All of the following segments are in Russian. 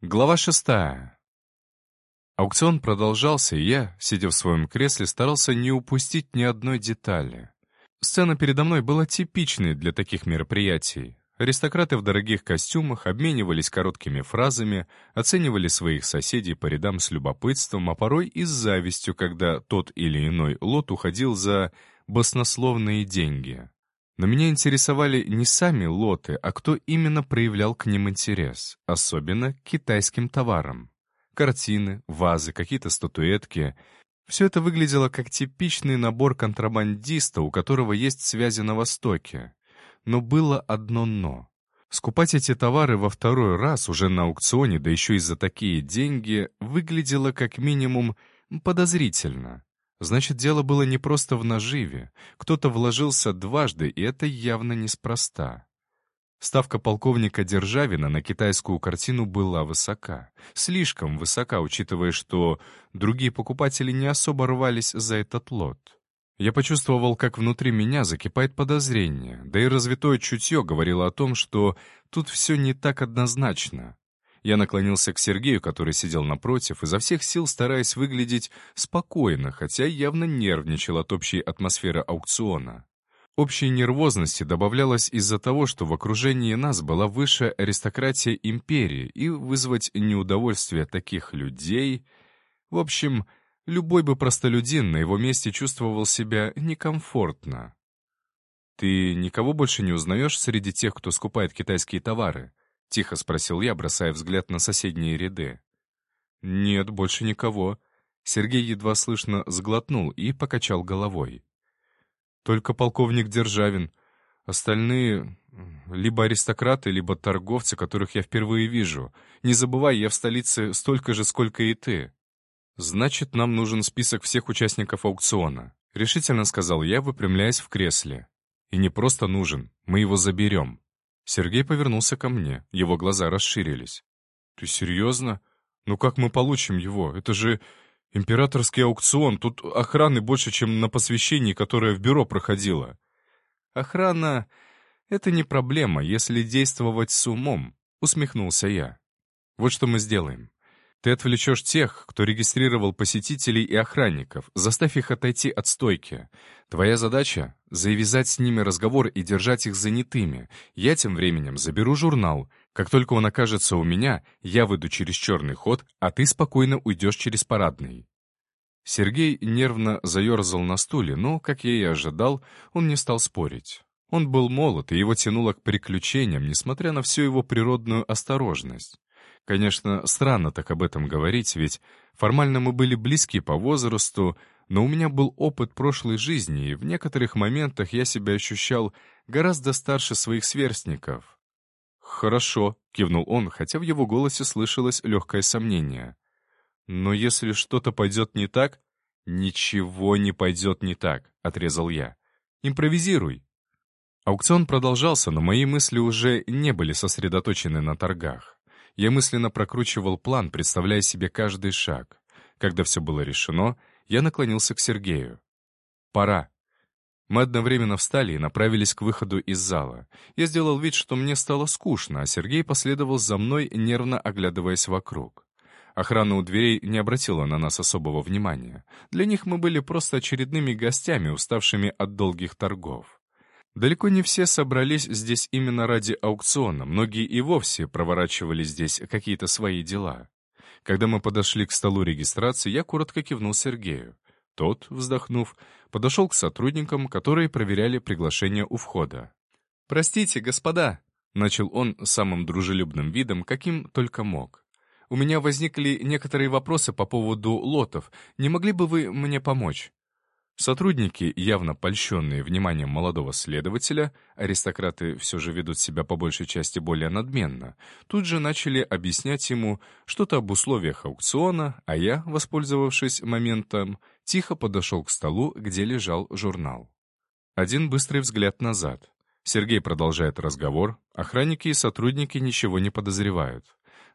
Глава шестая. Аукцион продолжался, и я, сидя в своем кресле, старался не упустить ни одной детали. Сцена передо мной была типичной для таких мероприятий. Аристократы в дорогих костюмах обменивались короткими фразами, оценивали своих соседей по рядам с любопытством, а порой и с завистью, когда тот или иной лот уходил за баснословные деньги. Но меня интересовали не сами лоты, а кто именно проявлял к ним интерес, особенно к китайским товарам. Картины, вазы, какие-то статуэтки. Все это выглядело как типичный набор контрабандиста, у которого есть связи на Востоке. Но было одно «но». Скупать эти товары во второй раз уже на аукционе, да еще и за такие деньги, выглядело как минимум подозрительно. Значит, дело было не просто в наживе. Кто-то вложился дважды, и это явно неспроста. Ставка полковника Державина на китайскую картину была высока. Слишком высока, учитывая, что другие покупатели не особо рвались за этот лот. Я почувствовал, как внутри меня закипает подозрение, да и развитое чутье говорило о том, что тут все не так однозначно. Я наклонился к Сергею, который сидел напротив, изо всех сил стараясь выглядеть спокойно, хотя явно нервничал от общей атмосферы аукциона. Общей нервозности добавлялось из-за того, что в окружении нас была высшая аристократия империи, и вызвать неудовольствие таких людей... В общем, любой бы простолюдин на его месте чувствовал себя некомфортно. «Ты никого больше не узнаешь среди тех, кто скупает китайские товары?» — тихо спросил я, бросая взгляд на соседние ряды. «Нет, больше никого». Сергей едва слышно сглотнул и покачал головой. «Только полковник Державин. Остальные либо аристократы, либо торговцы, которых я впервые вижу. Не забывай, я в столице столько же, сколько и ты». «Значит, нам нужен список всех участников аукциона», — решительно сказал я, выпрямляясь в кресле. «И не просто нужен, мы его заберем». Сергей повернулся ко мне, его глаза расширились. «Ты серьезно? Ну как мы получим его? Это же императорский аукцион, тут охраны больше, чем на посвящении, которое в бюро проходило». «Охрана — это не проблема, если действовать с умом», — усмехнулся я. «Вот что мы сделаем. Ты отвлечешь тех, кто регистрировал посетителей и охранников, заставь их отойти от стойки. Твоя задача — завязать с ними разговор и держать их занятыми. Я тем временем заберу журнал. Как только он окажется у меня, я выйду через черный ход, а ты спокойно уйдешь через парадный». Сергей нервно заерзал на стуле, но, как я и ожидал, он не стал спорить. Он был молод, и его тянуло к приключениям, несмотря на всю его природную осторожность. Конечно, странно так об этом говорить, ведь формально мы были близки по возрасту, но у меня был опыт прошлой жизни, и в некоторых моментах я себя ощущал гораздо старше своих сверстников. «Хорошо», — кивнул он, хотя в его голосе слышалось легкое сомнение. «Но если что-то пойдет не так...» «Ничего не пойдет не так», — отрезал я. «Импровизируй». Аукцион продолжался, но мои мысли уже не были сосредоточены на торгах. Я мысленно прокручивал план, представляя себе каждый шаг. Когда все было решено, я наклонился к Сергею. «Пора». Мы одновременно встали и направились к выходу из зала. Я сделал вид, что мне стало скучно, а Сергей последовал за мной, нервно оглядываясь вокруг. Охрана у дверей не обратила на нас особого внимания. Для них мы были просто очередными гостями, уставшими от долгих торгов. Далеко не все собрались здесь именно ради аукциона, многие и вовсе проворачивали здесь какие-то свои дела. Когда мы подошли к столу регистрации, я коротко кивнул Сергею. Тот, вздохнув, подошел к сотрудникам, которые проверяли приглашение у входа. «Простите, господа», — начал он самым дружелюбным видом, каким только мог. «У меня возникли некоторые вопросы по поводу лотов. Не могли бы вы мне помочь?» Сотрудники, явно польщенные вниманием молодого следователя, аристократы все же ведут себя по большей части более надменно, тут же начали объяснять ему что-то об условиях аукциона, а я, воспользовавшись моментом, тихо подошел к столу, где лежал журнал. Один быстрый взгляд назад. Сергей продолжает разговор, охранники и сотрудники ничего не подозревают.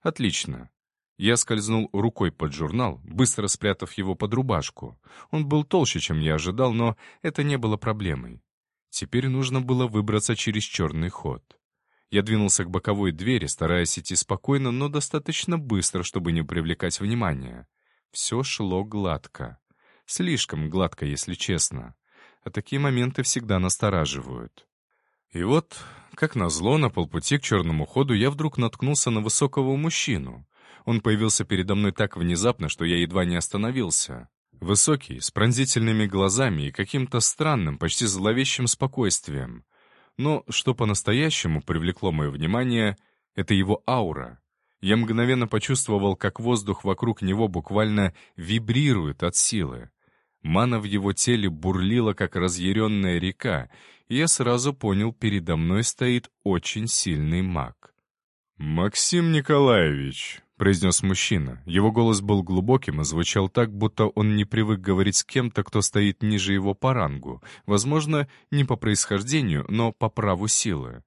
Отлично. Я скользнул рукой под журнал, быстро спрятав его под рубашку. Он был толще, чем я ожидал, но это не было проблемой. Теперь нужно было выбраться через черный ход. Я двинулся к боковой двери, стараясь идти спокойно, но достаточно быстро, чтобы не привлекать внимания. Все шло гладко. Слишком гладко, если честно. А такие моменты всегда настораживают. И вот, как назло, на полпути к черному ходу я вдруг наткнулся на высокого мужчину. Он появился передо мной так внезапно, что я едва не остановился. Высокий, с пронзительными глазами и каким-то странным, почти зловещим спокойствием. Но что по-настоящему привлекло мое внимание, это его аура. Я мгновенно почувствовал, как воздух вокруг него буквально вибрирует от силы. Мана в его теле бурлила, как разъяренная река, и я сразу понял, передо мной стоит очень сильный маг. «Максим Николаевич», — произнес мужчина. Его голос был глубоким и звучал так, будто он не привык говорить с кем-то, кто стоит ниже его по рангу, возможно, не по происхождению, но по праву силы.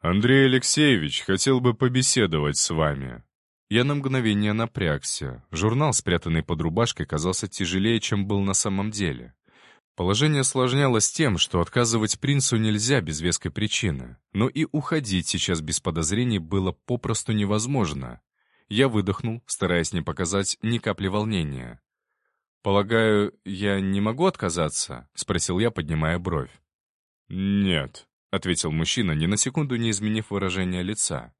«Андрей Алексеевич хотел бы побеседовать с вами». Я на мгновение напрягся. Журнал, спрятанный под рубашкой, казался тяжелее, чем был на самом деле. Положение осложнялось тем, что отказывать принцу нельзя без веской причины, но и уходить сейчас без подозрений было попросту невозможно. Я выдохнул, стараясь не показать ни капли волнения. «Полагаю, я не могу отказаться?» — спросил я, поднимая бровь. «Нет», — ответил мужчина, ни на секунду не изменив выражение лица.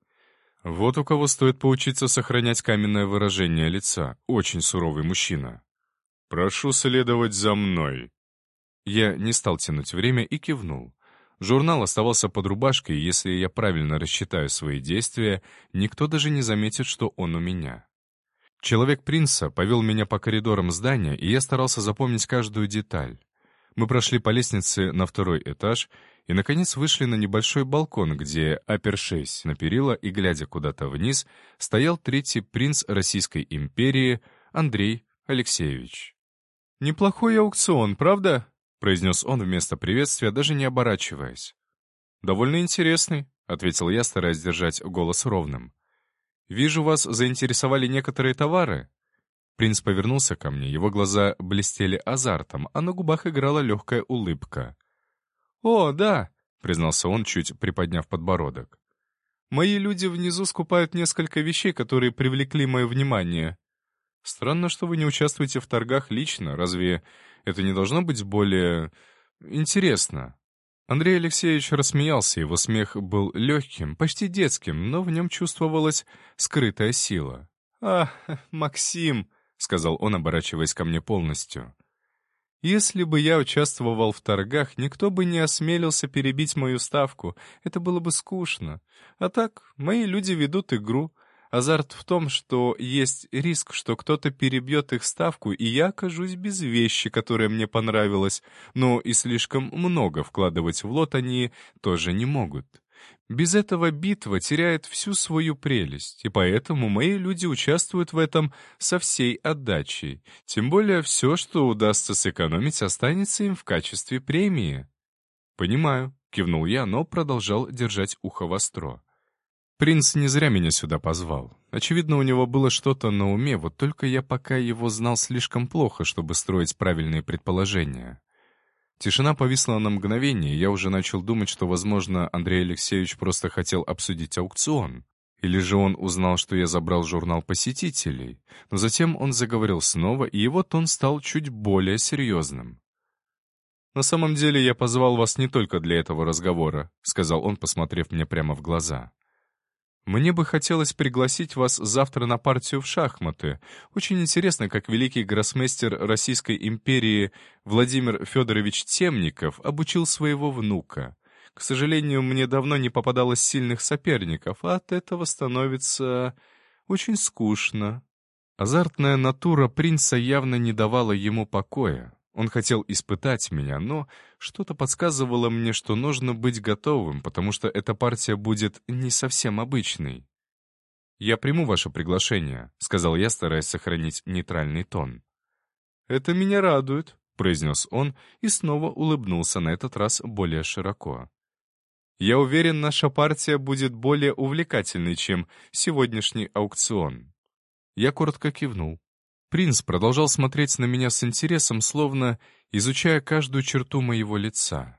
«Вот у кого стоит поучиться сохранять каменное выражение лица. Очень суровый мужчина. Прошу следовать за мной». Я не стал тянуть время и кивнул. Журнал оставался под рубашкой, и если я правильно рассчитаю свои действия, никто даже не заметит, что он у меня. Человек принца повел меня по коридорам здания, и я старался запомнить каждую деталь. Мы прошли по лестнице на второй этаж и, наконец, вышли на небольшой балкон, где, опершись на перила и глядя куда-то вниз, стоял третий принц Российской империи Андрей Алексеевич. «Неплохой аукцион, правда?» Произнес он вместо приветствия, даже не оборачиваясь. «Довольно интересный», — ответил я, стараясь держать голос ровным. «Вижу, вас заинтересовали некоторые товары». Принц повернулся ко мне, его глаза блестели азартом, а на губах играла легкая улыбка. «О, да», — признался он, чуть приподняв подбородок. «Мои люди внизу скупают несколько вещей, которые привлекли мое внимание. Странно, что вы не участвуете в торгах лично. Разве это не должно быть более... интересно?» Андрей Алексеевич рассмеялся, его смех был легким, почти детским, но в нем чувствовалась скрытая сила. «А, Максим!» — сказал он, оборачиваясь ко мне полностью. «Если бы я участвовал в торгах, никто бы не осмелился перебить мою ставку. Это было бы скучно. А так, мои люди ведут игру, Азарт в том, что есть риск, что кто-то перебьет их ставку, и я окажусь без вещи, которая мне понравилась, но и слишком много вкладывать в лот они тоже не могут. Без этого битва теряет всю свою прелесть, и поэтому мои люди участвуют в этом со всей отдачей. Тем более все, что удастся сэкономить, останется им в качестве премии. «Понимаю», — кивнул я, но продолжал держать ухо востро. Принц не зря меня сюда позвал. Очевидно, у него было что-то на уме, вот только я пока его знал слишком плохо, чтобы строить правильные предположения. Тишина повисла на мгновение, и я уже начал думать, что, возможно, Андрей Алексеевич просто хотел обсудить аукцион. Или же он узнал, что я забрал журнал посетителей. Но затем он заговорил снова, и его тон стал чуть более серьезным. «На самом деле я позвал вас не только для этого разговора», — сказал он, посмотрев мне прямо в глаза. Мне бы хотелось пригласить вас завтра на партию в шахматы. Очень интересно, как великий гроссмейстер Российской империи Владимир Федорович Темников обучил своего внука. К сожалению, мне давно не попадалось сильных соперников, а от этого становится очень скучно. Азартная натура принца явно не давала ему покоя. Он хотел испытать меня, но что-то подсказывало мне, что нужно быть готовым, потому что эта партия будет не совсем обычной. «Я приму ваше приглашение», — сказал я, стараясь сохранить нейтральный тон. «Это меня радует», — произнес он и снова улыбнулся, на этот раз более широко. «Я уверен, наша партия будет более увлекательной, чем сегодняшний аукцион». Я коротко кивнул. Принц продолжал смотреть на меня с интересом, словно изучая каждую черту моего лица.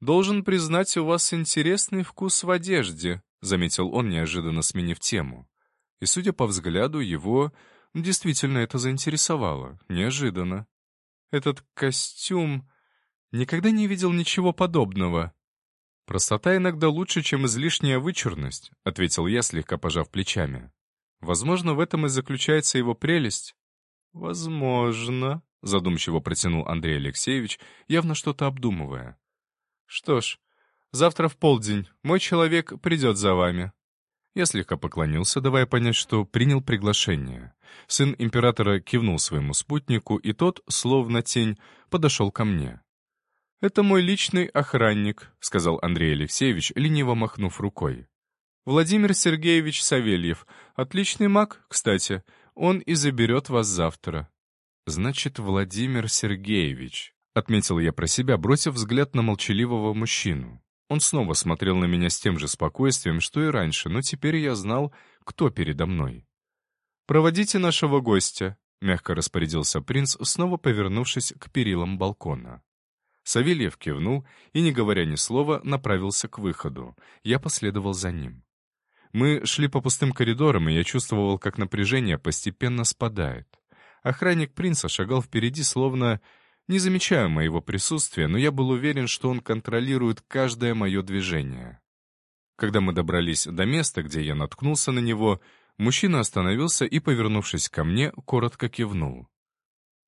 «Должен признать, у вас интересный вкус в одежде», — заметил он, неожиданно сменив тему. И, судя по взгляду, его действительно это заинтересовало. Неожиданно. «Этот костюм...» Никогда не видел ничего подобного. «Простота иногда лучше, чем излишняя вычурность», — ответил я, слегка пожав плечами. «Возможно, в этом и заключается его прелесть». «Возможно», — задумчиво протянул Андрей Алексеевич, явно что-то обдумывая. «Что ж, завтра в полдень мой человек придет за вами». Я слегка поклонился, давая понять, что принял приглашение. Сын императора кивнул своему спутнику, и тот, словно тень, подошел ко мне. «Это мой личный охранник», — сказал Андрей Алексеевич, лениво махнув рукой. «Владимир Сергеевич Савельев. Отличный маг, кстати. Он и заберет вас завтра». «Значит, Владимир Сергеевич», — отметил я про себя, бросив взгляд на молчаливого мужчину. Он снова смотрел на меня с тем же спокойствием, что и раньше, но теперь я знал, кто передо мной. «Проводите нашего гостя», — мягко распорядился принц, снова повернувшись к перилам балкона. Савельев кивнул и, не говоря ни слова, направился к выходу. Я последовал за ним. Мы шли по пустым коридорам, и я чувствовал, как напряжение постепенно спадает. Охранник принца шагал впереди, словно не замечая моего присутствия, но я был уверен, что он контролирует каждое мое движение. Когда мы добрались до места, где я наткнулся на него, мужчина остановился и, повернувшись ко мне, коротко кивнул.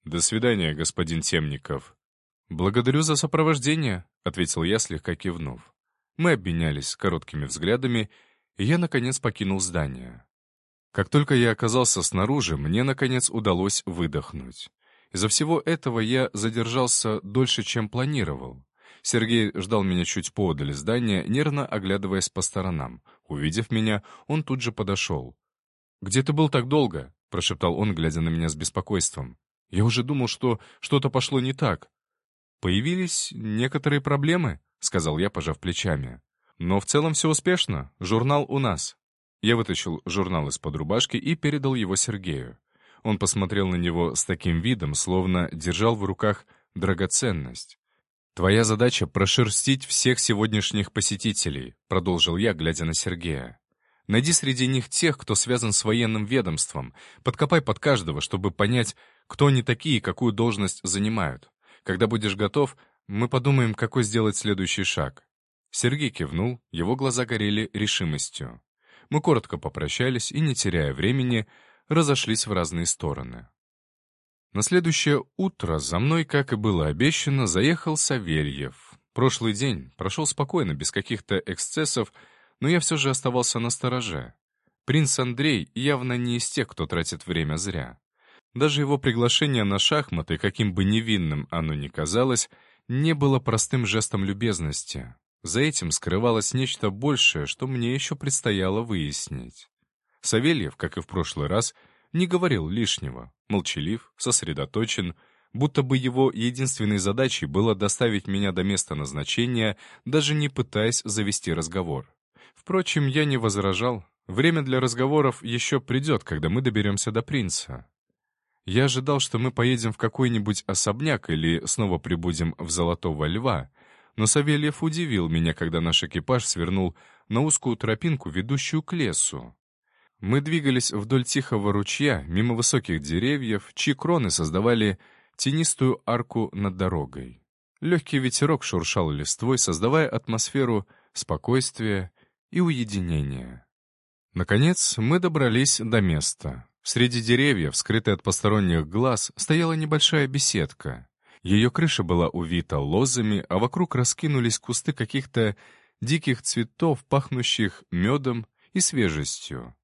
«До свидания, господин Темников», «Благодарю за сопровождение», — ответил я, слегка кивнув. Мы обменялись короткими взглядами, и я, наконец, покинул здание. Как только я оказался снаружи, мне, наконец, удалось выдохнуть. Из-за всего этого я задержался дольше, чем планировал. Сергей ждал меня чуть поодаль здания, нервно оглядываясь по сторонам. Увидев меня, он тут же подошел. «Где ты был так долго?» — прошептал он, глядя на меня с беспокойством. «Я уже думал, что что-то пошло не так». «Появились некоторые проблемы», — сказал я, пожав плечами. «Но в целом все успешно. Журнал у нас». Я вытащил журнал из-под рубашки и передал его Сергею. Он посмотрел на него с таким видом, словно держал в руках драгоценность. «Твоя задача — прошерстить всех сегодняшних посетителей», — продолжил я, глядя на Сергея. «Найди среди них тех, кто связан с военным ведомством. Подкопай под каждого, чтобы понять, кто они такие и какую должность занимают. Когда будешь готов, мы подумаем, какой сделать следующий шаг». Сергей кивнул, его глаза горели решимостью. Мы коротко попрощались и, не теряя времени, разошлись в разные стороны. На следующее утро за мной, как и было обещано, заехал Савельев. Прошлый день прошел спокойно, без каких-то эксцессов, но я все же оставался на стороже. Принц Андрей явно не из тех, кто тратит время зря. Даже его приглашение на шахматы, каким бы невинным оно ни казалось, не было простым жестом любезности. За этим скрывалось нечто большее, что мне еще предстояло выяснить. Савельев, как и в прошлый раз, не говорил лишнего, молчалив, сосредоточен, будто бы его единственной задачей было доставить меня до места назначения, даже не пытаясь завести разговор. Впрочем, я не возражал. Время для разговоров еще придет, когда мы доберемся до принца. Я ожидал, что мы поедем в какой-нибудь особняк или снова прибудем в Золотого Льва, но Савельев удивил меня, когда наш экипаж свернул на узкую тропинку, ведущую к лесу. Мы двигались вдоль тихого ручья, мимо высоких деревьев, чьи кроны создавали тенистую арку над дорогой. Легкий ветерок шуршал листвой, создавая атмосферу спокойствия и уединения. Наконец, мы добрались до места. Среди деревьев, скрытой от посторонних глаз, стояла небольшая беседка. Ее крыша была увита лозами, а вокруг раскинулись кусты каких-то диких цветов, пахнущих медом и свежестью.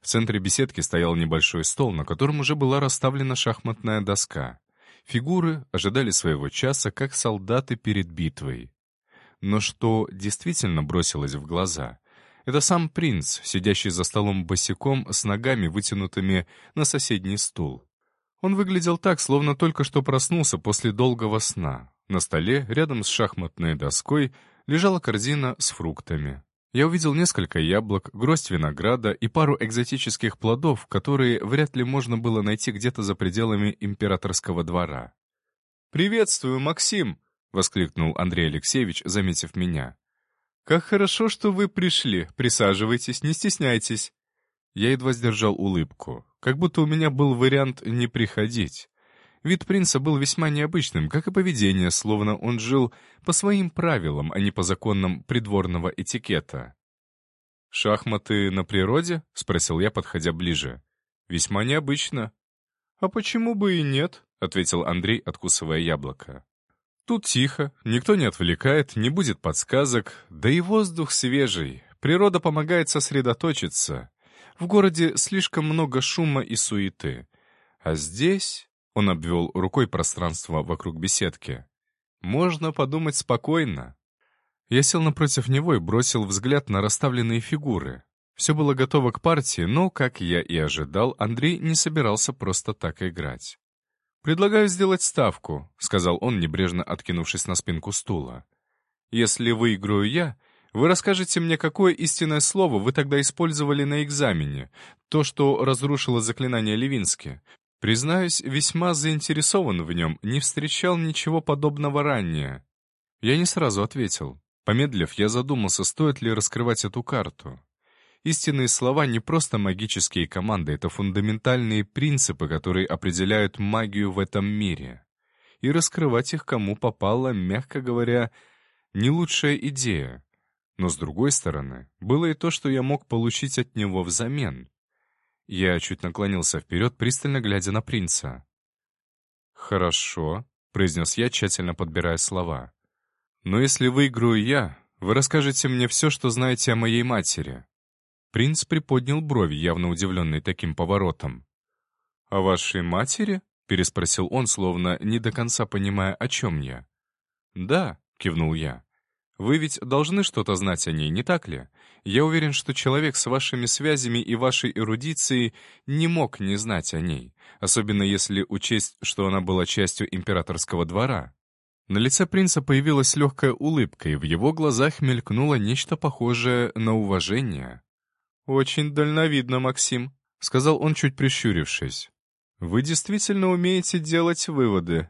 В центре беседки стоял небольшой стол, на котором уже была расставлена шахматная доска. Фигуры ожидали своего часа, как солдаты перед битвой. Но что действительно бросилось в глаза — это сам принц, сидящий за столом босиком с ногами, вытянутыми на соседний стул. Он выглядел так, словно только что проснулся после долгого сна. На столе, рядом с шахматной доской, лежала корзина с фруктами. Я увидел несколько яблок, гроздь винограда и пару экзотических плодов, которые вряд ли можно было найти где-то за пределами императорского двора. «Приветствую, Максим!» — воскликнул Андрей Алексеевич, заметив меня. «Как хорошо, что вы пришли. Присаживайтесь, не стесняйтесь». Я едва сдержал улыбку, как будто у меня был вариант не приходить. Вид принца был весьма необычным, как и поведение, словно он жил по своим правилам, а не по законам придворного этикета. «Шахматы на природе?» — спросил я, подходя ближе. «Весьма необычно». «А почему бы и нет?» — ответил Андрей, откусывая яблоко. «Тут тихо, никто не отвлекает, не будет подсказок, да и воздух свежий, природа помогает сосредоточиться. В городе слишком много шума и суеты. А здесь...» — он обвел рукой пространство вокруг беседки. «Можно подумать спокойно». Я сел напротив него и бросил взгляд на расставленные фигуры. Все было готово к партии, но, как я и ожидал, Андрей не собирался просто так играть. «Предлагаю сделать ставку», — сказал он, небрежно откинувшись на спинку стула. «Если выиграю я, вы расскажете мне, какое истинное слово вы тогда использовали на экзамене, то, что разрушило заклинание Левински. Признаюсь, весьма заинтересован в нем, не встречал ничего подобного ранее». Я не сразу ответил. Помедлив, я задумался, стоит ли раскрывать эту карту. Истинные слова не просто магические команды, это фундаментальные принципы, которые определяют магию в этом мире. И раскрывать их кому попало, мягко говоря, не лучшая идея. Но с другой стороны, было и то, что я мог получить от него взамен. Я чуть наклонился вперед, пристально глядя на принца. «Хорошо», — произнес я, тщательно подбирая слова. «Но если выиграю я, вы расскажете мне все, что знаете о моей матери. Принц приподнял брови, явно удивленный таким поворотом. «О вашей матери?» — переспросил он, словно не до конца понимая, о чем я. «Да», — кивнул я. «Вы ведь должны что-то знать о ней, не так ли? Я уверен, что человек с вашими связями и вашей эрудицией не мог не знать о ней, особенно если учесть, что она была частью императорского двора». На лице принца появилась легкая улыбка, и в его глазах мелькнуло нечто похожее на уважение. «Очень дальновидно, Максим», — сказал он, чуть прищурившись. «Вы действительно умеете делать выводы.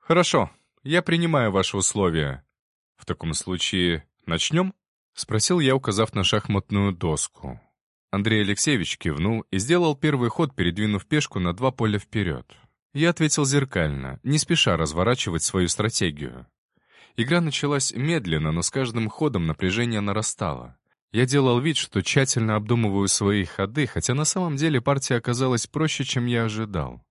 Хорошо, я принимаю ваши условия. В таком случае начнем?» — спросил я, указав на шахматную доску. Андрей Алексеевич кивнул и сделал первый ход, передвинув пешку на два поля вперед. Я ответил зеркально, не спеша разворачивать свою стратегию. Игра началась медленно, но с каждым ходом напряжение нарастало. Я делал вид, что тщательно обдумываю свои ходы, хотя на самом деле партия оказалась проще, чем я ожидал.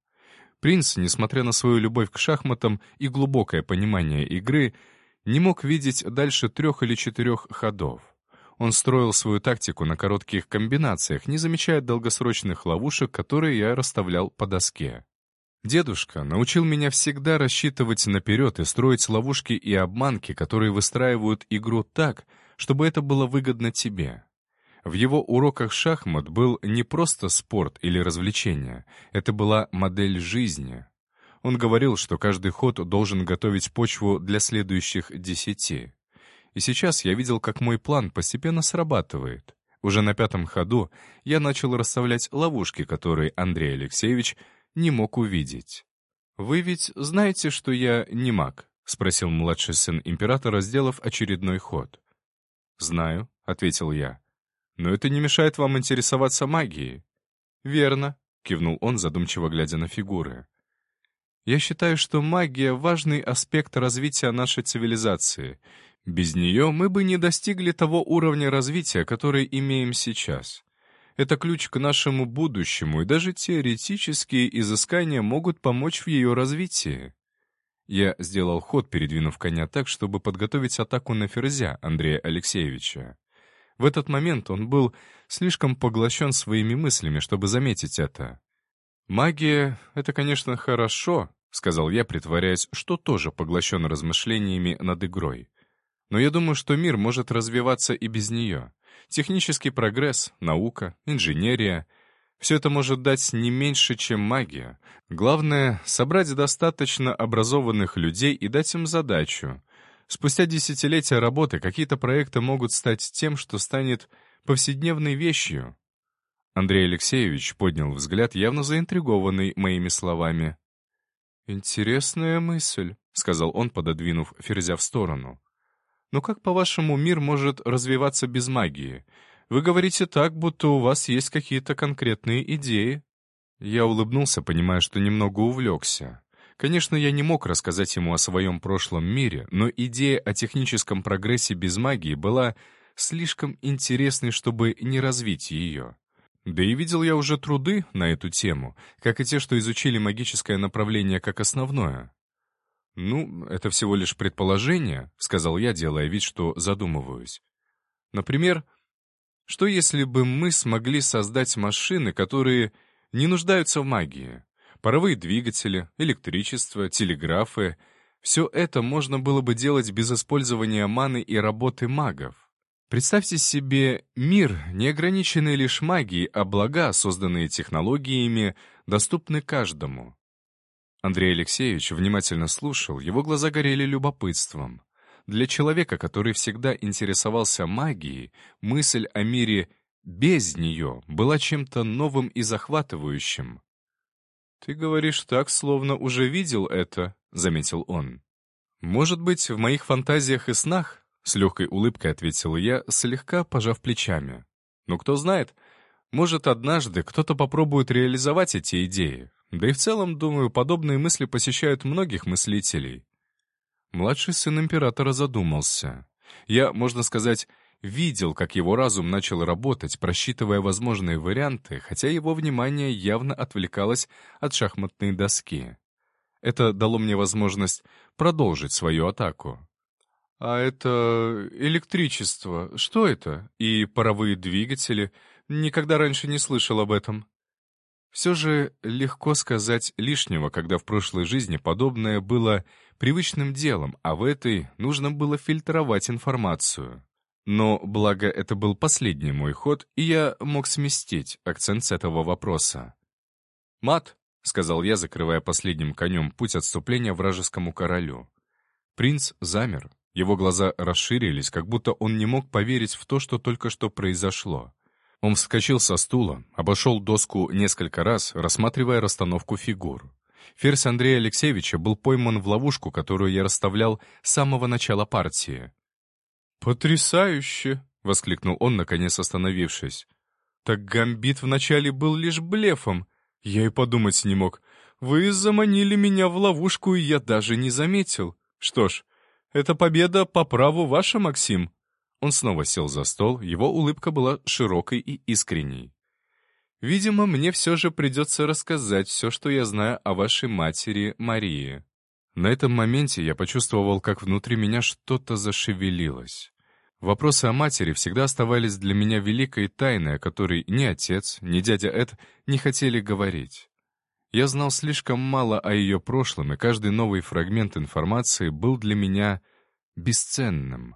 Принц, несмотря на свою любовь к шахматам и глубокое понимание игры, не мог видеть дальше трех или четырех ходов. Он строил свою тактику на коротких комбинациях, не замечая долгосрочных ловушек, которые я расставлял по доске. Дедушка научил меня всегда рассчитывать наперед и строить ловушки и обманки, которые выстраивают игру так, чтобы это было выгодно тебе. В его уроках шахмат был не просто спорт или развлечение, это была модель жизни. Он говорил, что каждый ход должен готовить почву для следующих десяти. И сейчас я видел, как мой план постепенно срабатывает. Уже на пятом ходу я начал расставлять ловушки, которые Андрей Алексеевич не мог увидеть. «Вы ведь знаете, что я не маг?» — спросил младший сын императора, сделав очередной ход. «Знаю», — ответил я. «Но это не мешает вам интересоваться магией». «Верно», — кивнул он, задумчиво глядя на фигуры. «Я считаю, что магия — важный аспект развития нашей цивилизации. Без нее мы бы не достигли того уровня развития, который имеем сейчас. Это ключ к нашему будущему, и даже теоретические изыскания могут помочь в ее развитии. Я сделал ход, передвинув коня так, чтобы подготовить атаку на ферзя Андрея Алексеевича. В этот момент он был слишком поглощен своими мыслями, чтобы заметить это. «Магия — это, конечно, хорошо», — сказал я, притворяясь, что тоже поглощен размышлениями над игрой. «Но я думаю, что мир может развиваться и без нее. Технический прогресс, наука, инженерия — все это может дать не меньше, чем магия. Главное — собрать достаточно образованных людей и дать им задачу. Спустя десятилетия работы какие-то проекты могут стать тем, что станет повседневной вещью. Андрей Алексеевич поднял взгляд, явно заинтригованный моими словами. «Интересная мысль», — сказал он, пододвинув Ферзя в сторону. «Но как, по-вашему, мир может развиваться без магии? Вы говорите так, будто у вас есть какие-то конкретные идеи». Я улыбнулся, понимая, что немного увлекся. Конечно, я не мог рассказать ему о своем прошлом мире, но идея о техническом прогрессе без магии была слишком интересной, чтобы не развить ее. Да и видел я уже труды на эту тему, как и те, что изучили магическое направление как основное. «Ну, это всего лишь предположение», — сказал я, делая вид, что задумываюсь. «Например, что если бы мы смогли создать машины, которые не нуждаются в магии? Паровые двигатели, электричество, телеграфы — все это можно было бы делать без использования маны и работы магов. Представьте себе мир, не ограниченный лишь магией, а блага, созданные технологиями, доступны каждому. Андрей Алексеевич внимательно слушал, его глаза горели любопытством. Для человека, который всегда интересовался магией, мысль о мире без нее была чем-то новым и захватывающим. «Ты говоришь так, словно уже видел это», — заметил он. «Может быть, в моих фантазиях и снах с легкой улыбкой ответил я, слегка пожав плечами. «Ну, кто знает, может, однажды кто-то попробует реализовать эти идеи. Да и в целом, думаю, подобные мысли посещают многих мыслителей». Младший сын императора задумался. Я, можно сказать, видел, как его разум начал работать, просчитывая возможные варианты, хотя его внимание явно отвлекалось от шахматной доски. Это дало мне возможность продолжить свою атаку. А это электричество. Что это? И паровые двигатели? Никогда раньше не слышал об этом. Все же легко сказать лишнего, когда в прошлой жизни подобное было привычным делом, а в этой нужно было фильтровать информацию. Но, благо, это был последний мой ход, и я мог сместить акцент с этого вопроса. «Мат», — сказал я, закрывая последним конем путь отступления вражескому королю. Принц замер, его глаза расширились, как будто он не мог поверить в то, что только что произошло. Он вскочил со стула, обошел доску несколько раз, рассматривая расстановку фигур. Ферзь Андрея Алексеевича был пойман в ловушку, которую я расставлял с самого начала партии. «Потрясающе!» — воскликнул он, наконец остановившись. «Так гамбит вначале был лишь блефом. Я и подумать не мог. Вы заманили меня в ловушку, и я даже не заметил. Что ж, «Это победа по праву ваша, Максим?» Он снова сел за стол, его улыбка была широкой и искренней. «Видимо, мне все же придется рассказать все, что я знаю о вашей матери Марии». На этом моменте я почувствовал, как внутри меня что-то зашевелилось. Вопросы о матери всегда оставались для меня великой тайной, о которой ни отец, ни дядя Эд не хотели говорить. Я знал слишком мало о ее прошлом, и каждый новый фрагмент информации был для меня бесценным.